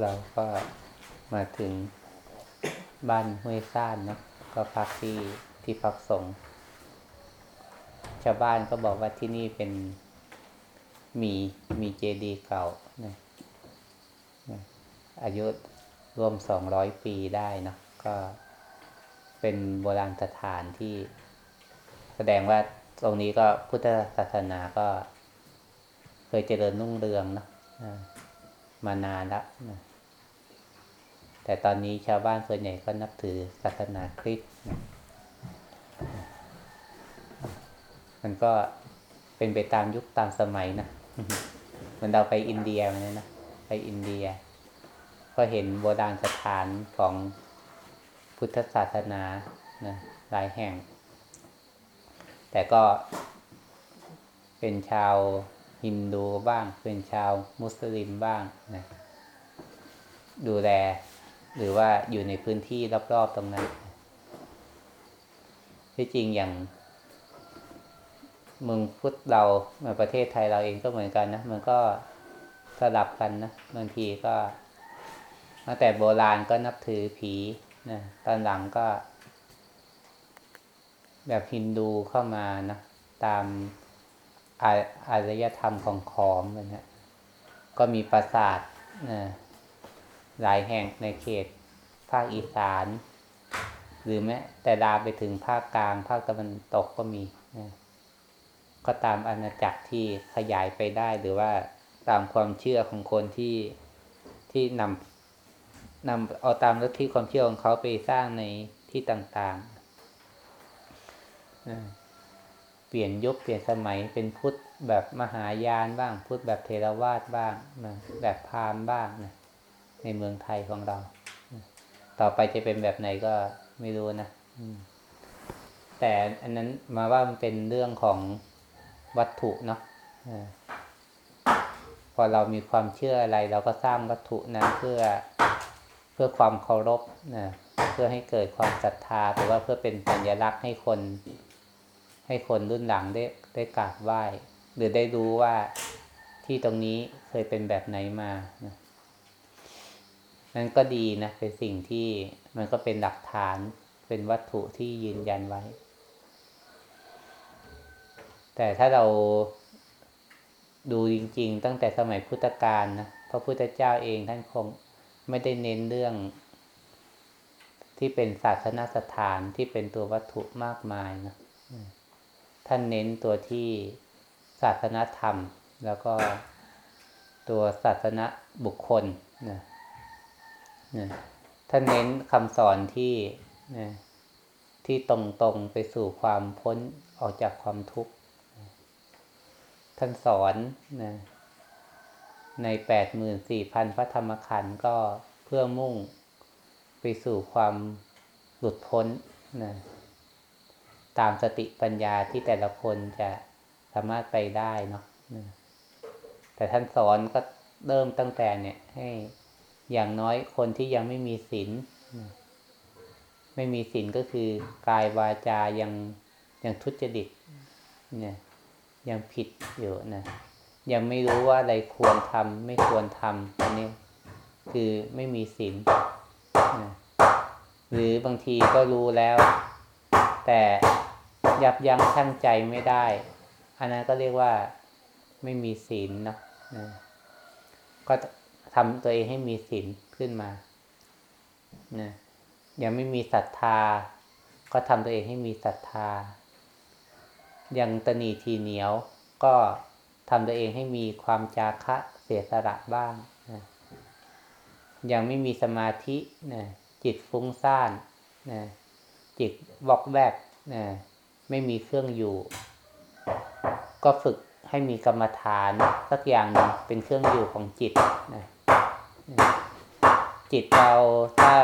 เราก็มาถึงบ้านห้วยซ่านเนาะก็พักที่ที่พักสงฆ์ชาวบ้านก็บอกว่าที่นี่เป็นมีมีเจดีย์เก่านะอายุรวมสองร้อยปีได้เนาะก็เป็นโบราณสถานที่ แสดงว่าตรงนี้ก็พุทธศาสนาก็ เคยเจริญรุ่งเรืองเนาะ มานานล้วนะแต่ตอนนี้ชาวบ้านส่วนใหญ่ก็นับถือศาสนาคริสต์นะมันก็เป็นไปตามยุคตามสมัยนะเหมือนเราไปอินเดียมาเนี่ยนะไปอินเดีย ก็เห็นโบราณสถานของพุทธศาสนานะหลายแห่ง แต่ก็เป็นชาว ฮินดูบ้าง เป็นชาวมุสลิมบ้างนะดูแล หรือว่าอยู่ในพื้นที่รอบๆตรงนั้นที่จริงอย่างเมืองพุทธเราในประเทศไทยเราเองก็เหมือนกันนะ มันก็สลับกันนะบางทีก็ตั้งแต่โบราณก็นับถือผีนะตอนหลังก็ แบบฮินดูเข้ามานะตาม อาอารยธรรมของขอมนะฮะก็มีปราสาทนะหลายแห่งในเขตภาคอีสาน หรือแม้แต่ดาวไปถึงภาคกลางภาคตะวันตกก็มีนะก็ตามอาณาจักรที่ขยายไปได้หรือว่าตามความเชื่อของคนที่ที่นำนำเอาตามลัทธิความเชื่อของเขาไปสร้างในที่ต่างๆนะ ปลี่ยนยุคเปลี่ยนสมัยเป็นพุทธแบบมหายานบ้าง พุทธแบบเทรวาสบ้างนะแบบพราหมณ์บ้างนะในเมืองไทยของเรา ต่อไปจะเป็นแบบไหนก็ไม่รู้นะแต่อันนั้นมาว่ามันเป็นเรื่องของวัตถุเนาะพอเรามีความเชื่ออะไร เราก็สร้างวัตถุนั้นเพื่อเพื่อความเคารพนะเพื่อให้เกิดความศรัทธาหรือว่าเพื่อเป็นสัญลักษณ์ให้คน ให้คนรุ่นหลังได้ได้กราบไหว้ หรือได้รู้ว่าที่ตรงนี้เคยเป็นแบบไหนมานะนั่นก็ดีนะ เป็นสิ่งที่มันก็เป็นหลักฐานเป็นวัตถุที่ยืนยันไว้ แต่ถ้าเราดูจริง ๆ ตั้งแต่สมัยพุทธกาลนะพระพุทธเจ้าเองท่านคงไม่ได้เน้นเรื่อง ที่เป็นศาสนสถานที่เป็นตัววัตถุมากมายนะ ท่านเน้นตัวที่ศาสนธรรม แล้วก็ตัวศาสนบุคคลนะนะท่านเน้นคำสอนที่นะที่ตรงๆไปสู่ความพ้นออกจากความทุกข์ ท่านสอนนะในแปดหมื่นสี่พันพระธรรมขันธ์ก็เพื่อมุ่งไปสู่ความหลุดพ้นนะ ตามสติปัญญาที่แต่ละคนจะสามารถไปได้เนาะแต่ท่านสอนก็เริ่มตั้งแต่เนี่ย ให้อย่างน้อยคนที่ยังไม่มีศีลไม่มีศีลก็คือกายวาจายังยังทุจริตเนี่ยยังผิดอยู่นะยังไม่รู้ว่าอะไรควรทำไม่ควรทำอันนี้คือไม่มีศีลนะหรือบางทีก็รู้แล้ว แต่ ยับยั้งชั่งใจไม่ได้ อันนั้นก็เรียกว่าไม่มีศีลเนาะก็ทำตัวเองให้มีศีลขึ้นมานะยังไม่มีศรัทธา ก็ทำตัวเองให้มีศรัทธา ยังตนีทีเหนียว ก็ทำตัวเองให้มีความจาคะเสียสละบ้างนะยังไม่มีสมาธินะจิตฟุ้งซ่านนะจิตบอกแวกนะ ไม่มีเครื่องอยู่ ก็ฝึกให้มีกรรมฐานสักอย่างหนึ่งเป็นเครื่องอยู่ของจิตนะจิตเราถ้า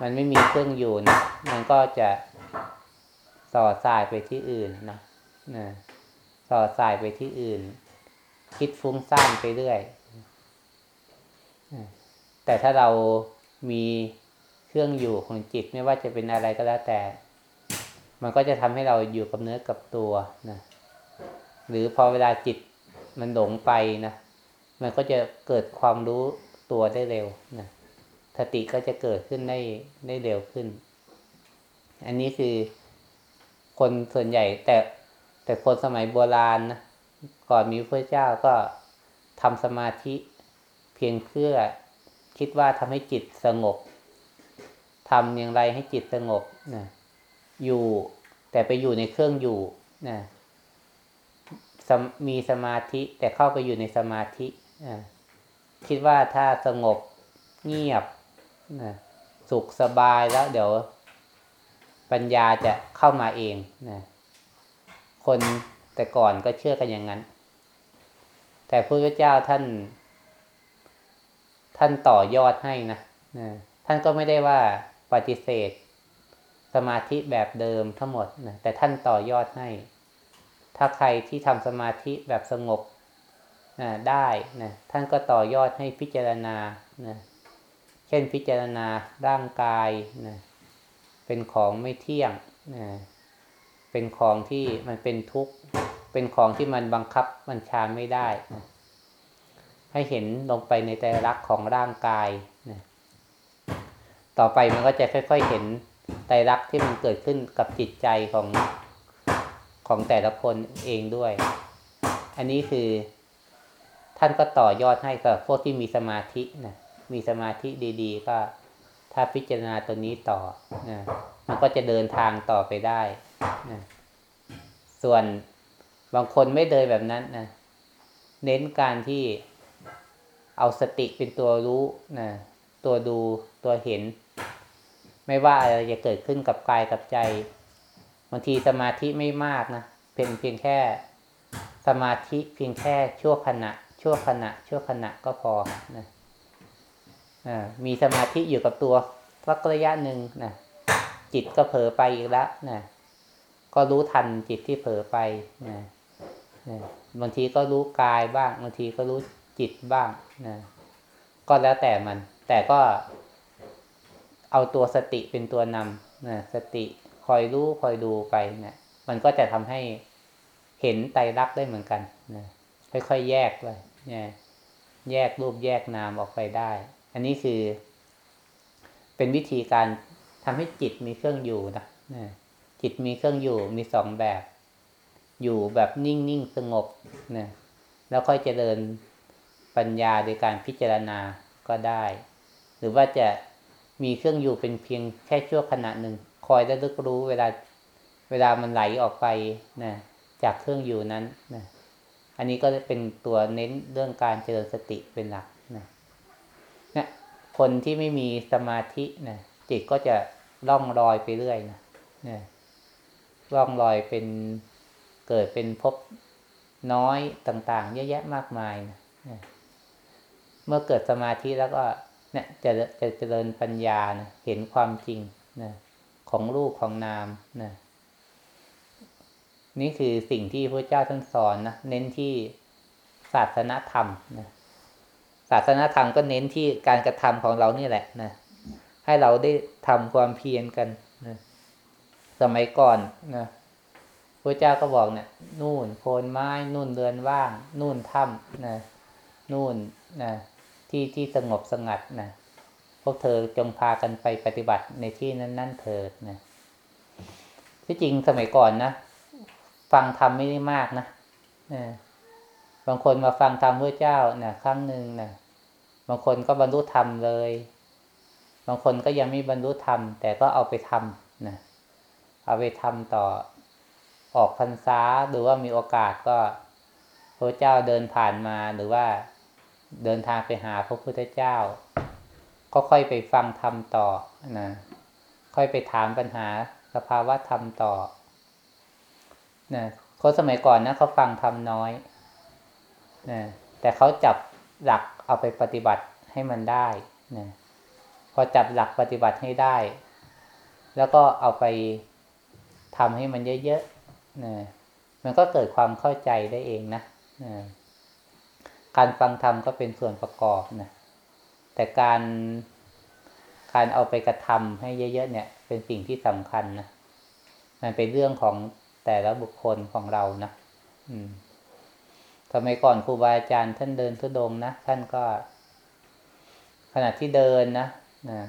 มันไม่มีเครื่องอยู่นะมันก็จะส่อสายไปที่อื่นนะนะส่อสายไปที่อื่น คิดฟุ้งซ่านไปเรื่อยแต่ถ้าเรามีเครื่องอยู่ของจิตไม่ว่าจะเป็นอะไรก็แล้วแต่ มันก็จะทำให้เราอยู่กับเนื้อกับตัวนะหรือพอเวลาจิตมันหลงไปนะมันก็จะเกิดความรู้ตัวได้เร็วนะสติก็จะเกิดขึ้นได้ได้เร็วขึ้น อันนี้คือคนส่วนใหญ่แต่แต่คนสมัยโบราณนะก่อนมีพระเจ้าก็ทำสมาธิเพียงเพื่อคิดว่าทำให้จิตสงบทำอย่างไรให้จิตสงบนะ อยู่ แต่ไปอยู่ในเครื่องอยู่นะมีสมาธิ แต่เข้าไปอยู่ในสมาธินะคิดว่าถ้าสงบเงียบนะสุขสบายแล้วเดี๋ยว ปัญญาจะเข้ามาเองนะคนแต่ก่อนก็เชื่อกันอย่างนั้น แต่พระพุทธเจ้าท่าน ท่านต่อยอดให้นะนะท่านก็ไม่ได้ว่าปฏิเสธ สมาธิแบบเดิมทั้งหมดนะแต่ท่านต่อยอดให้ ถ้าใครที่ทำสมาธิแบบสงบนะได้นะท่านก็ต่อยอดให้พิจารณานะเช่นพิจารณาร่างกายนะเป็นของไม่เที่ยงนะเป็นของที่มันเป็นทุกข์เป็นของที่มันบังคับบัญชาไม่ได้นะให้เห็นลงไปในใจรักของร่างกายนะต่อไปมันก็จะค่อย ๆเห็น ไตรลักษณ์ที่มันเกิดขึ้นกับจิตใจของของแต่ละคนเองด้วย อันนี้คือท่านก็ต่อยอดให้กับพวกที่มีสมาธินะมีสมาธิดี ๆ ก็ถ้าพิจารณาตัวนี้ต่อนะมันก็จะเดินทางต่อไปได้นะส่วนบางคนไม่เดินแบบนั้นนะเน้นการที่เอาสติเป็นตัวรู้นะตัวดูตัวเห็น ไม่ว่าอะไรจะเกิดขึ้นกับกายกับใจบางทีสมาธิไม่มากนะเป็นเพียงแค่ สมาธิเพียงแค่ชั่วขณะ ชั่วขณะ ชั่วขณะก็พอนะมีสมาธิอยู่กับตัวสักระยะหนึ่งนะจิตก็เผลอไปอีกแล้วนะก็รู้ทันจิตที่เผลอไปนะนะบางทีก็รู้กายบ้าง บางทีก็รู้จิตบ้างนะก็แล้วแต่มัน แต่ก็ เอาตัวสติเป็นตัวนำนะสติคอยรู้คอยดูไปเนะี่ยมันก็จะทำให้เห็นไตรลักษณ์ได้เหมือนกันนะค่อยๆแยกไปเนี่ยแยกรูปแยกนามออกไปได้ อันนี้คือ เป็นวิธีการทำให้จิตมีเครื่องอยู่นะนะจิตมีเครื่องอยู่มีสองแบบ อยู่แบบนิ่งๆสงบนะแล้วค่อยเจริญปัญญาโดยการพิจารณาก็ได้ หรือว่าจะ มีเครื่องอยู่เป็นเพียงแค่ชั่วขณะหนึ่ง คอยได้ลึกรู้เวลาเวลามันไหลออกไปนะจากเครื่องอยู่นั้นนะอันนี้ก็จะเป็นตัวเน้นเรื่องการเจริญสติเป็นหลักนะนะคนที่ไม่มีสมาธินะจิตก็จะล่องลอยไปเรื่อยนะนะล่องลอยเป็นเกิดเป็นพบน้อยต่าง ๆ เยอะแยะมากมายนะนะเมื่อเกิดสมาธิแล้วก็ เนี่ยจะจะเจริญปัญญานะเห็นความจริงนะของรูปของนามนะนี่คือสิ่งที่พระเจ้าท่านสอนนะเน้นที่ศาสนธรรมนะศาสนธรรมก็เน้นที่การกระทำของเรานี่แหละนะให้เราได้ทำความเพียรกันนะสมัยก่อนนะพระเจ้าก็บอกเนะี่ยนู่นโคนไม้ นู่นเรือนว่าง นู่นถ้ำนะนู่นนะ ที่ที่สงบสงัดนะพวกเธอจงพากันไปปฏิบัติในที่นั้นนั่นเถิดนะที่จริงสมัยก่อนนะฟังธรรมไม่ได้มากนะบางคนมาฟังธรรมพระเจ้านะครั้งหนึ่งนะบางคนก็บรรลุธรรมเลย บางคนก็ยังไม่บรรลุธรรม แต่ก็เอาไปทำนะเอาไปทำต่อออกพรรษาหรือว่ามีโอกาสก็พระเจ้าเดินผ่านมาหรือว่า เดินทางไปหาพระพุทธเจ้า ก็ค่อยไปฟังธรรมต่อนะค่อยไปถามปัญหาสภาวะธรรมต่อนะคนสมัยก่อนนะเขาฟังธรรมน้อยนะแต่เขาจับหลักเอาไปปฏิบัติให้มันได้นะพอจับหลักปฏิบัติให้ได้ แล้วก็เอาไปทำให้มันเยอะๆนะมันก็เกิดความเข้าใจได้เองนะนะ การฟังธรรมก็เป็นส่วนประกอบนะแต่การการเอาไปกระทำให้เยอะๆเนี่ย เป็นสิ่งที่สำคัญนะมันเป็นเรื่องของแต่ละบุคคลของเรานะอืมสมัยก่อนครูบาอาจารย์ท่านเดินทุดงนะท่านก็ ขณะที่เดินนะนะ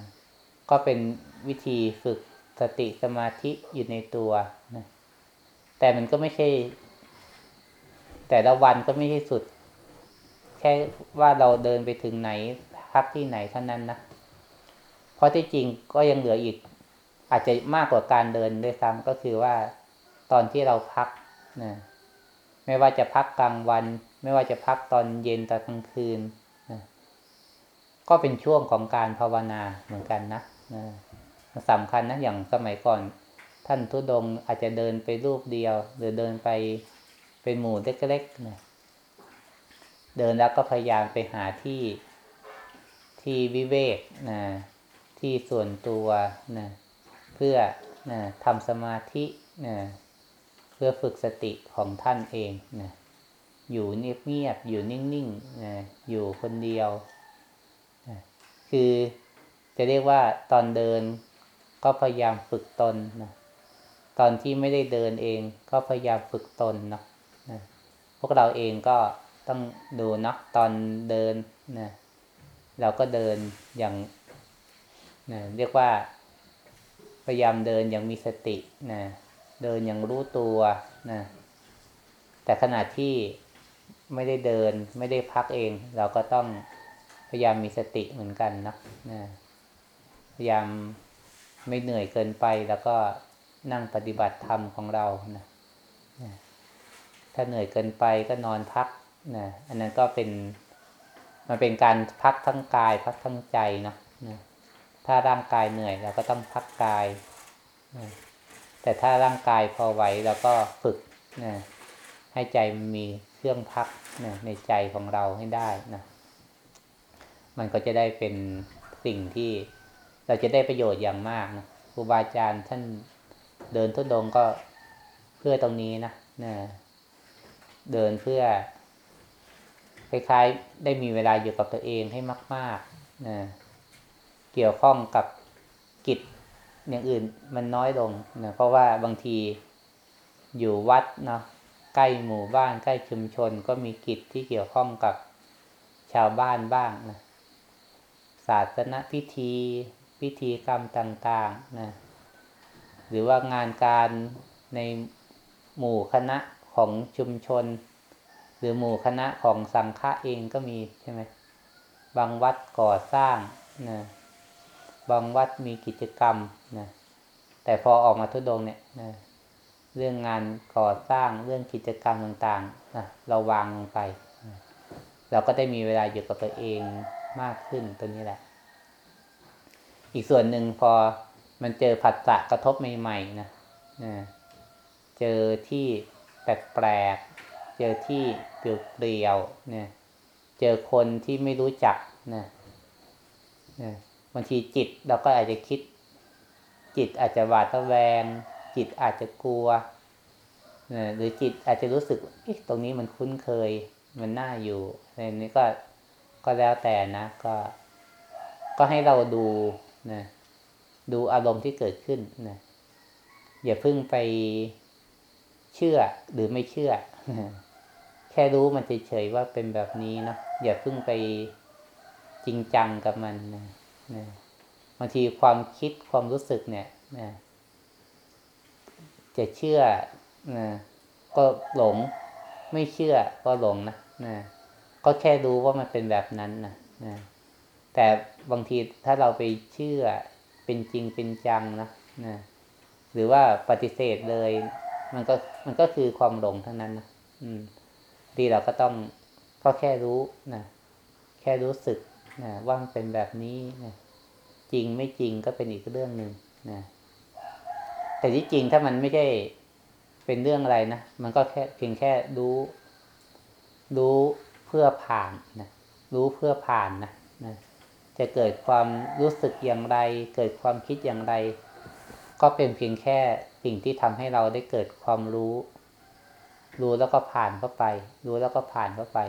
ก็เป็นวิธีฝึกสติสมาธิอยู่ในตัวนะแต่มันก็ไม่ใช่ แต่ละวันก็ไม่ใช่สุด ค่ว่าเราเดินไปถึงไหนพักที่ไหนเท่านั้นนะเพราะที่จริงก็ยังเหลืออีก อาจจะมากกว่าการเดินด้วยซ้ำก็คือว่าตอนที่เราพักนะไม่ว่าจะพักกลางวัน ไม่ว่าจะพักตอนเย็นตอนกลางคืนนะก็เป็นช่วงของการภาวนาเหมือนกันนะนะสำคัญนะอย่างสมัยก่อน ท่านทุดงอาจจะเดินไปรูปเดียว หรือเดินไปเป็นหมู่เล็กๆนะ เดินแล้วก็พยายามไปหาที่ที่วิเวกนะที่ส่วนตัวนะเพื่อนะทำสมาธินะเพื่อฝึกสติของท่านเองนะอยู่เงียบๆอยู่นิ่งๆนะอยู่คนเดียวนะคือจะเรียกว่าตอนเดินก็พยายามฝึกตนนะตอนที่ไม่ได้เดินเองก็พยายามฝึกตนเนาะนะพวกเราเองก็ ต้องดูเนาะตอนเดินนะเราก็เดินอย่างนะเรียกว่า พยายามเดินอย่างมีสตินะเดินอย่างรู้ตัวนะแต่ขณะที่ไม่ได้เดินไม่ได้พักเอง เราก็ต้องพยายามมีสติเหมือนกันนะนะพยายามไม่เหนื่อยเกินไปแล้วก็นั่งปฏิบัติธรรมของเรานะถ้าเหนื่อยเกินไปก็นอนพัก นะอันนั้นก็เป็นมันเป็นการพักทั้งกายพักทั้งใจนะนะถ้าร่างกายเหนื่อยเราก็ต้องพักกายนะแต่ถ้าร่างกายพอไหวเราก็ฝึกนะให้ใจมีเครื่องพักนะในใจของเราให้ได้นะมันก็จะได้เป็นสิ่งที่เราจะได้ประโยชน์อย่างมากนะครูบาอาจารย์ท่านเดินทุดงก็เพื่อตรงนี้นะนะเดินเพื่อ คล้ายๆ ได้มีเวลาอยู่กับตัวเองให้มากๆนะเกี่ยวข้องกับกิจอย่างอื่นมันน้อยลงนะเพราะว่าบางทีอยู่วัดเนาะใกล้หมู่บ้านใกล้ชุมชนก็มีกิจที่เกี่ยวข้องกับชาวบ้านบ้างนะศาสนพิธีพิธีกรรมต่างๆนะหรือว่างานการในหมู่คณะของชุมชน รือหมู่คณะของสังฆะเองก็มีใช่ไหมบางวัดก่อสร้างนะบางวัดมีกิจกรรมนะแต่พอออกมาทุดงเนี่ยนะเรื่องงานก่อสร้างเรื่องกิจกรรมต่างๆนะเราวางลงไปนะเราก็ได้มีเวลาอยู่กับตัวเองมากขึ้นตัวนี้แหละ อีกส่วนหนึ่งพอมันเจอผัสสะกระทบใหม่ๆนะนะเจอที่แปลกๆ เจอที่เปลี่ยวๆเนี่ย เจอคนที่ไม่รู้จักนะนะบางทีจิตเราก็อาจจะคิด จิตอาจจะหวาดระแวง จิตอาจจะกลัวนะหรือจิตอาจจะรู้สึกตรงนี้มันคุ้นเคย มันน่าอยู่ในนี้ก็ก็แล้วแต่นะก็ ก็ให้เราดูนะดูอารมณ์ที่เกิดขึ้นนะอย่าเพิ่งไปเชื่อหรือไม่เชื่อ แค่รู้มันเฉยๆว่าเป็นแบบนี้เนาะอย่าเพิ่งไปจริงจังกับมันนะนะบางทีความคิดความรู้สึกเนี่ยนะจะเชื่อนะก็หลง ไม่เชื่อก็หลงนะนะก็แค่รู้ว่ามันเป็นแบบนั้นนะนะแต่บางทีถ้าเราไปเชื่อเป็นจริงเป็นจังนะนะหรือว่าปฏิเสธเลย มันก็มันก็คือความหลงเท่านั้นนะอืม ดีเราก็ต้องก็แค่รู้นะแค่รู้สึกนะว่ามันเป็นแบบนี้นะจริงไม่จริงก็เป็นอีกเรื่องหนึ่งนะแต่ที่จริงถ้ามันไม่ใช่เป็นเรื่องอะไรนะมันก็แค่เพียงแค่รู้ รู้เพื่อผ่านนะรู้เพื่อผ่านนะนะจะเกิดความรู้สึกอย่างไร เกิดความคิดอย่างไร ก็เป็นเพียงแค่สิ่งที่ทำให้เราได้เกิดความรู้ รู้แล้วก็ผ่านเข้าไป รู้แล้วก็ผ่านเข้าไป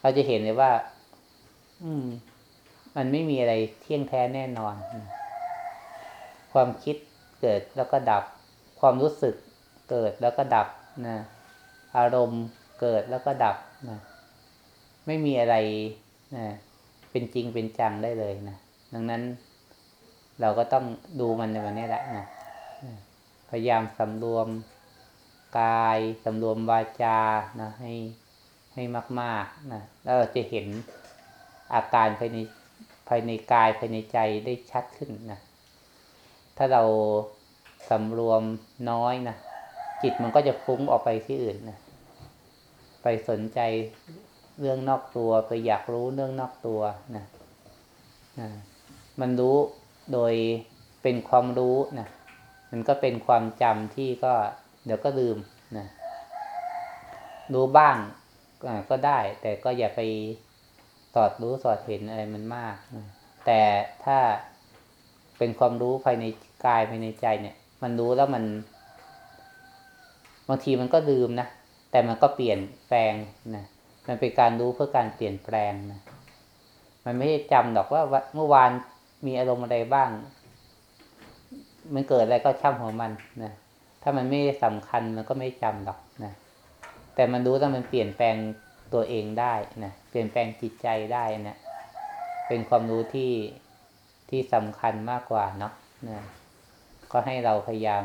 เราจะเห็นเลยว่า อืม มันไม่มีอะไรเที่ยงแท้แน่นอน ความคิดเกิดแล้วก็ดับ ความรู้สึกเกิดแล้วก็ดับนะอารมณ์เกิดแล้วก็ดับนะไม่มีอะไรนะเป็นจริงเป็นจังได้เลยนะดังนั้นเราก็ต้องดูมันในวันนี้แหละนะพยายามสำรวม กายสำรวมวาจานะให้ให้มากๆนะแล้วเราจะเห็นอาการภายในภายในกายภายในใจได้ชัดขึ้นนะถ้าเราสำรวมน้อยนะจิตมันก็จะฟุ้งออกไปที่อื่นนะไปสนใจเรื่องนอกตัวไปอยากรู้เรื่องนอกตัวนะนะมันรู้โดยเป็นความรู้นะมันก็เป็นความจำที่ก็ เดี๋ยวก็ลืมนะรู้บ้างก็ได้ แต่ก็อย่าไปสอดรู้สอดเห็นอะไรมันมากนะแต่ถ้าเป็นความรู้ภายในกายภายในใจเนี่ย มันรู้แล้วมันบางทีมันก็ลืมนะแต่มันก็เปลี่ยนแปลงนะมันเป็นการรู้เพื่อการเปลี่ยนแปลงนะมันไม่ได้จำหรอกว่าเมื่อวานมีอารมณ์อะไรบ้าง มันเกิดอะไรก็ช่ำหัวมันนะ ถ้ามันไม่สำคัญมันก็ไม่จำหรอกนะแต่มันรู้ว่ามันเปลี่ยนแปลงตัวเองได้นะเปลี่ยนแปลงจิตใจได้นะเป็นความรู้ที่ที่สำคัญมากกว่าเนาะนะก็ให้เราพยายาม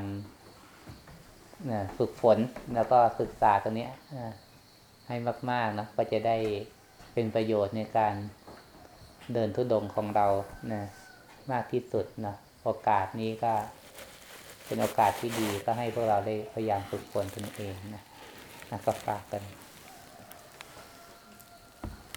นะฝึกฝนแล้วก็ศึกษาตัวเนี้ยนะให้มากๆนะก็จะได้เป็นประโยชน์ในการเดินทุดงค์ของเรานะมากที่สุดนะโอกาสนี้ก็ เป็นโอกาสที่ดีก็ให้พวกเราได้พยายามฝึกฝนตนเองนะนะก็ฝากกัน